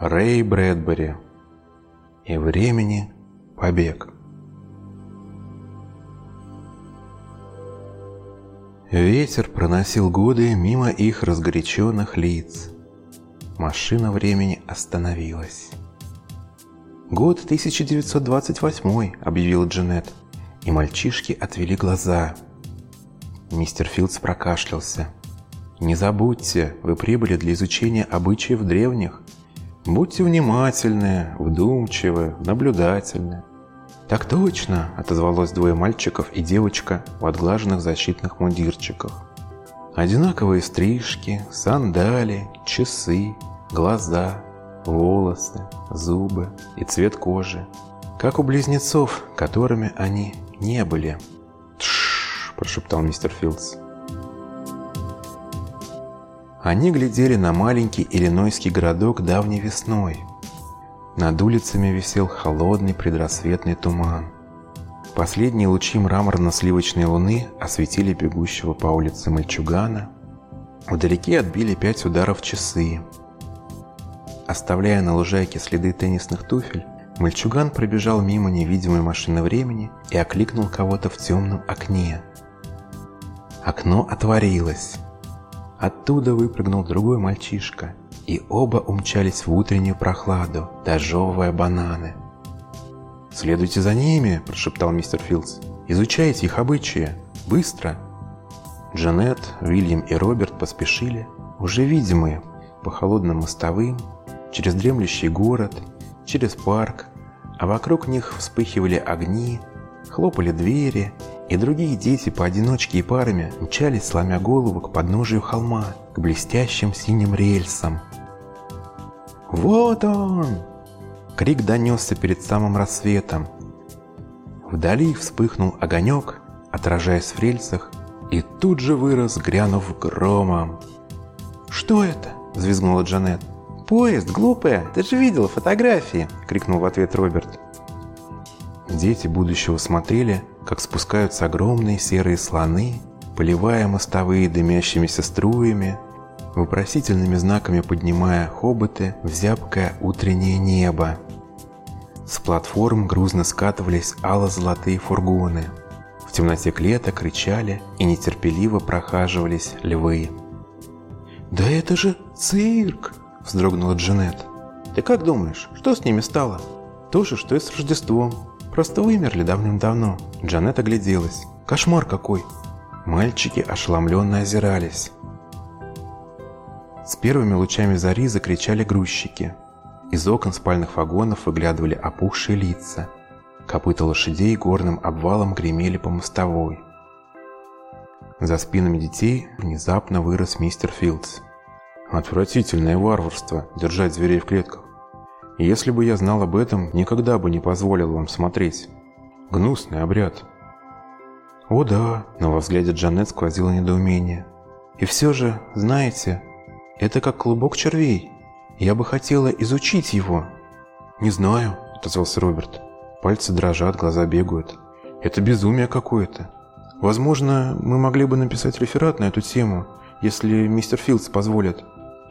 Рэй Брэдбери. И времени побег. Ветер проносил годы мимо их разгоряченных лиц. Машина времени остановилась. «Год 1928», — объявил Джанет, и мальчишки отвели глаза. Мистер Филдс прокашлялся. «Не забудьте, вы прибыли для изучения обычаев древних. Будьте внимательны, вдумчивы, наблюдательны». «Так точно!» – отозвалось двое мальчиков и девочка в отглаженных защитных мундирчиках. Одинаковые стрижки, сандали, часы, глаза, волосы, зубы и цвет кожи. Как у близнецов, которыми они не были. «Тш!» – прошептал мистер Филдс. Они глядели на маленький иллинойский городок давней весной – над улицами висел холодный предрассветный туман. Последние лучи мраморно-сливочной луны осветили бегущего по улице мальчугана. Вдалеке отбили пять ударов часы. Оставляя на лужайке следы теннисных туфель, мальчуган пробежал мимо невидимой машины времени и окликнул кого-то в темном окне. Окно отворилось. Оттуда выпрыгнул другой мальчишка – и оба умчались в утреннюю прохладу, дожевывая бананы. «Следуйте за ними», – прошептал мистер Филдс. «Изучайте их обычаи. Быстро!» Джанет, Уильям и Роберт поспешили, уже видимые, по холодным мостовым, через дремлющий город, через парк, а вокруг них вспыхивали огни, хлопали двери, и другие дети поодиночке и парами мчались, сломя голову к подножию холма, к блестящим синим рельсам, «Вот он!» Крик донесся перед самым рассветом. Вдали вспыхнул огонек, отражаясь в рельсах, и тут же вырос, грянув громом. «Что это?» – взвизгнула Джанет. «Поезд, глупая! Ты же видела фотографии!» – крикнул в ответ Роберт. Дети будущего смотрели, как спускаются огромные серые слоны, поливая мостовые дымящимися струями, вопросительными знаками поднимая хоботы в зябкое утреннее небо. С платформ грузно скатывались ало-золотые фургоны. В темноте клета кричали и нетерпеливо прохаживались львы. «Да это же цирк!» – вздрогнула Джанет. «Ты как думаешь, что с ними стало?» «То же, что и с Рождеством. Просто вымерли давным-давно». Джанет огляделась. «Кошмар какой!» Мальчики ошеломленно озирались. С первыми лучами зари закричали грузчики. Из окон спальных вагонов выглядывали опухшие лица. Копыта лошадей горным обвалом гремели по мостовой. За спинами детей внезапно вырос мистер Филдс. Отвратительное варварство – держать зверей в клетках. Если бы я знал об этом, никогда бы не позволил вам смотреть. Гнусный обряд. О да, но во взгляде Джанет сквозило недоумение. И все же, знаете, это как клубок червей. Я бы хотела изучить его». «Не знаю», — отозвался Роберт. Пальцы дрожат, глаза бегают. «Это безумие какое-то. Возможно, мы могли бы написать реферат на эту тему, если мистер Филдс позволит».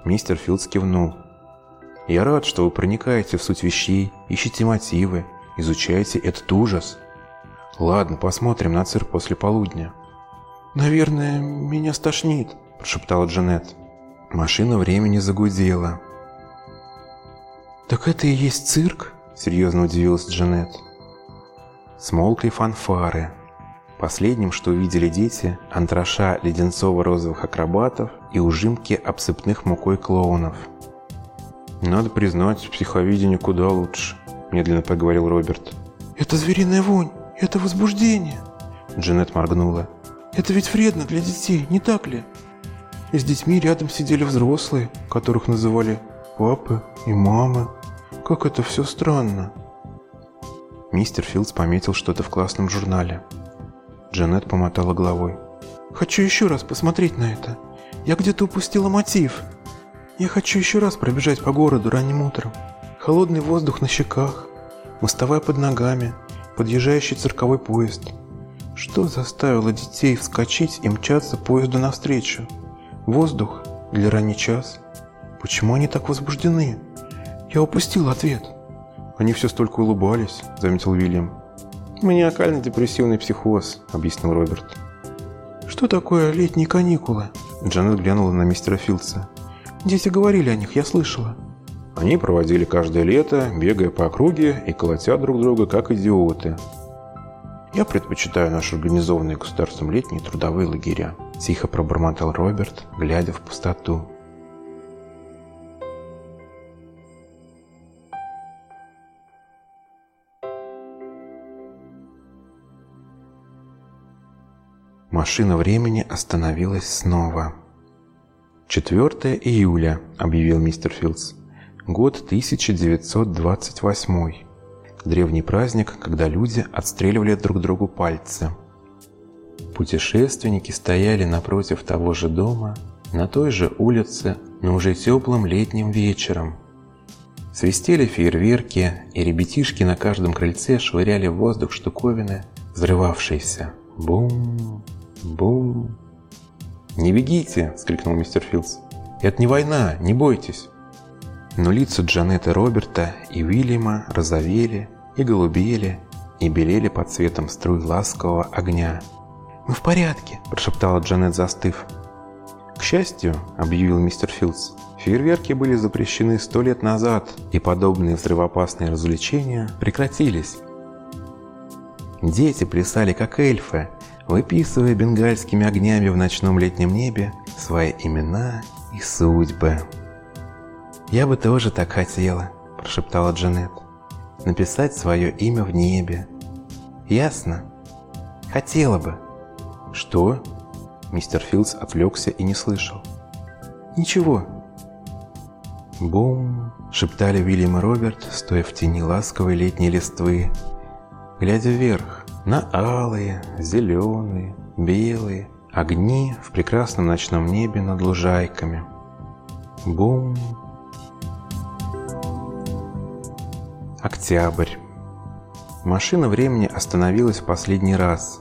Мистер Филдс кивнул. «Я рад, что вы проникаете в суть вещей, ищете мотивы, изучаете этот ужас. Ладно, посмотрим на цирк после полудня». «Наверное, меня стошнит», – прошептала Джанет. Машина времени загудела. «Так это и есть цирк?» – серьезно удивилась Джанет. Смолкли фанфары. Последним, что увидели дети, антраша леденцово-розовых акробатов и ужимки обсыпных мукой клоунов. «Надо признать, психовидение куда лучше», – медленно проговорил Роберт. «Это звериная вонь, это возбуждение!» Джанет моргнула. «Это ведь вредно для детей, не так ли?» И с детьми рядом сидели взрослые, которых называли папы и мамы. Как это все странно. Мистер Филдс пометил что-то в классном журнале. Джанет помотала головой. «Хочу еще раз посмотреть на это. Я где-то упустила мотив. Я хочу еще раз пробежать по городу ранним утром. Холодный воздух на щеках, мостовая под ногами, подъезжающий цирковой поезд. Что заставило детей вскочить и мчаться поезду навстречу?» Воздух или ранний час? Почему они так возбуждены? Я упустил ответ. Они все столько улыбались, заметил Уильям. Маниакально-депрессивный психоз, объяснил Роберт. Что такое летние каникулы? Джанет глянула на мистера Филдса. Дети говорили о них, я слышала. Они проводили каждое лето, бегая по округе и колотя друг друга, как идиоты. «Я предпочитаю наши организованные государством летние трудовые лагеря», – тихо пробормотал Роберт, глядя в пустоту. Машина времени остановилась снова. 4 июля, объявил мистер Филдс. Год 1928. Древний праздник, когда люди отстреливали друг другу пальцы. Путешественники стояли напротив того же дома, на той же улице, но уже теплым летним вечером. Свистели фейерверки, и ребятишки на каждом крыльце швыряли в воздух штуковины, взрывавшиеся. Бум, бум. «Не бегите!» – скрикнул мистер Филдс. «Это не война, не бойтесь!» Но лица Джанет и Роберта и Уильяма розовели и голубели и белели под цветом струй ласкового огня. «Мы в порядке!» – прошептала Джанет, застыв. «К счастью», – объявил мистер Филдс, – «фейерверки были запрещены сто лет назад, и подобные взрывоопасные развлечения прекратились. Дети плясали как эльфы, выписывая бенгальскими огнями в ночном летнем небе свои имена и судьбы. «Я бы тоже так хотела», – прошептала Джанет. «Написать свое имя в небе. Ясно? Хотела бы». «Что?» Мистер Филдс отвлекся и не слышал. «Ничего». «Бум!» – шептали Уильям и Роберт, стоя в тени ласковой летней листвы, глядя вверх, на алые, зеленые, белые огни в прекрасном ночном небе над лужайками. Бум! Октябрь. Машина времени остановилась в последний раз,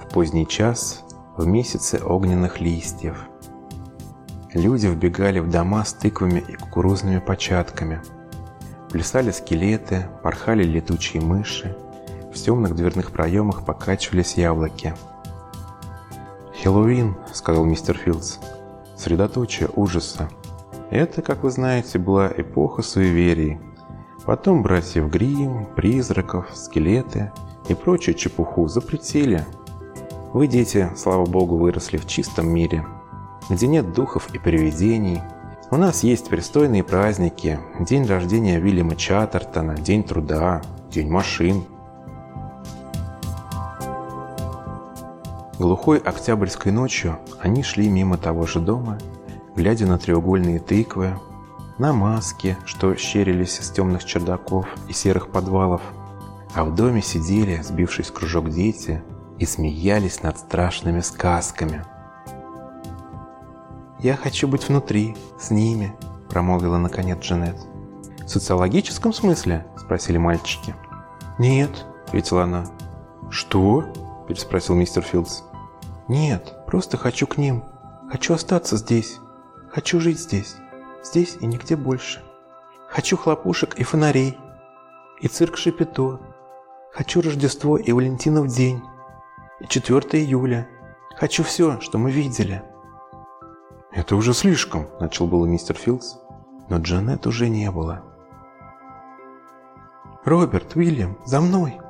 в поздний час, в месяце огненных листьев. Люди вбегали в дома с тыквами и кукурузными початками. Плясали скелеты, порхали летучие мыши, в темных дверных проемах покачивались яблоки. «Хэллоуин», — сказал мистер Филдс, — «средоточие ужаса. Это, как вы знаете, была эпоха суеверий. Потом братьев Гримм, призраков, скелеты и прочую чепуху запретили. Вы, дети, слава богу, выросли в чистом мире, где нет духов и привидений. У нас есть пристойные праздники, день рождения Вильяма Чаттертона, день труда, день машин, Глухой октябрьской ночью они шли мимо того же дома, глядя на треугольные тыквы, на маски, что щерились из темных чердаков и серых подвалов, а в доме сидели, сбившись в кружок дети, и смеялись над страшными сказками. «Я хочу быть внутри, с ними», – промолвила наконец Джанет. «В социологическом смысле?» – спросили мальчики. «Нет», – ответила она. «Что?» – переспросил мистер Филдс. Нет, просто хочу к ним. Хочу остаться здесь. Хочу жить здесь. Здесь и нигде больше. Хочу хлопушек и фонарей. И цирк Шипито. Хочу Рождество и Валентинов день. И 4 июля. Хочу все, что мы видели. «Это уже слишком», – начал было мистер Филдс, но Джанет уже не было. «Роберт, Уильям, за мной!»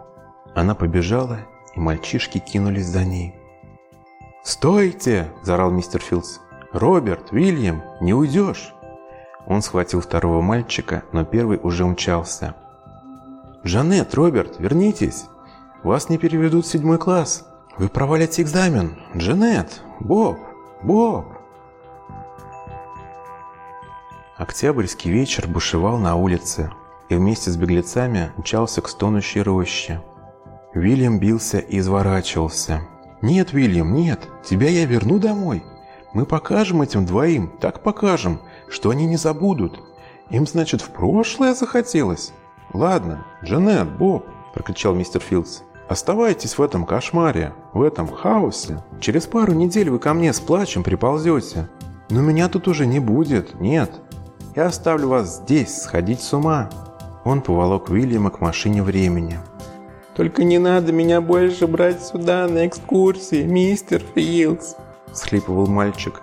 Она побежала, и мальчишки кинулись за ней. «Стойте!» – заорал мистер Филдс. «Роберт, Уильям, не уйдешь!» Он схватил второго мальчика, но первый уже умчался. «Джанет, Роберт, вернитесь! Вас не переведут в седьмой класс! Вы провалите экзамен! Джанет! Боб! Боб!» Октябрьский вечер бушевал на улице и вместе с беглецами мчался к стонущей роще. Уильям бился и изворачивался. «Нет, Уильям, нет, тебя я верну домой. Мы покажем этим двоим, так покажем, что они не забудут. Им, значит, в прошлое захотелось?» «Ладно, Джанет, Боб», – прокричал мистер Филдс, – «оставайтесь в этом кошмаре, в этом хаосе. Через пару недель вы ко мне с плачем приползете. Но меня тут уже не будет, нет. Я оставлю вас здесь, сходить с ума!» Он поволок Уильяма к машине времени. «Только не надо меня больше брать сюда на экскурсии, мистер Филдс!» – схлипывал мальчик.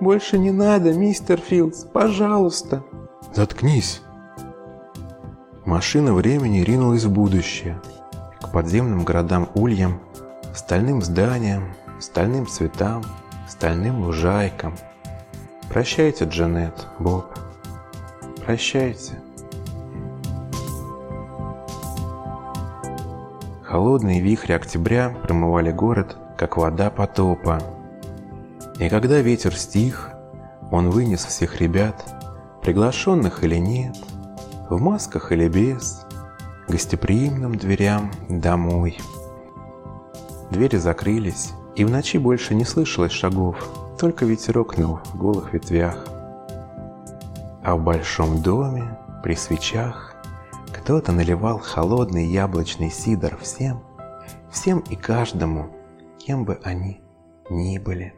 «Больше не надо, мистер Филдс, пожалуйста!» «Заткнись!» Машина времени ринулась в будущее, к подземным городам Ульям, стальным зданиям, стальным цветам, стальным лужайкам. Прощайте, Джанет, Боб. Прощайте. Холодные вихри октября промывали город, как вода потопа. И когда ветер стих, он вынес всех ребят, приглашенных или нет, в масках или без, гостеприимным дверям домой. Двери закрылись, и в ночи больше не слышалось шагов, только ветерок ныл в голых ветвях. А в большом доме, при свечах, кто-то наливал холодный яблочный сидр всем, всем и каждому, кем бы они ни были.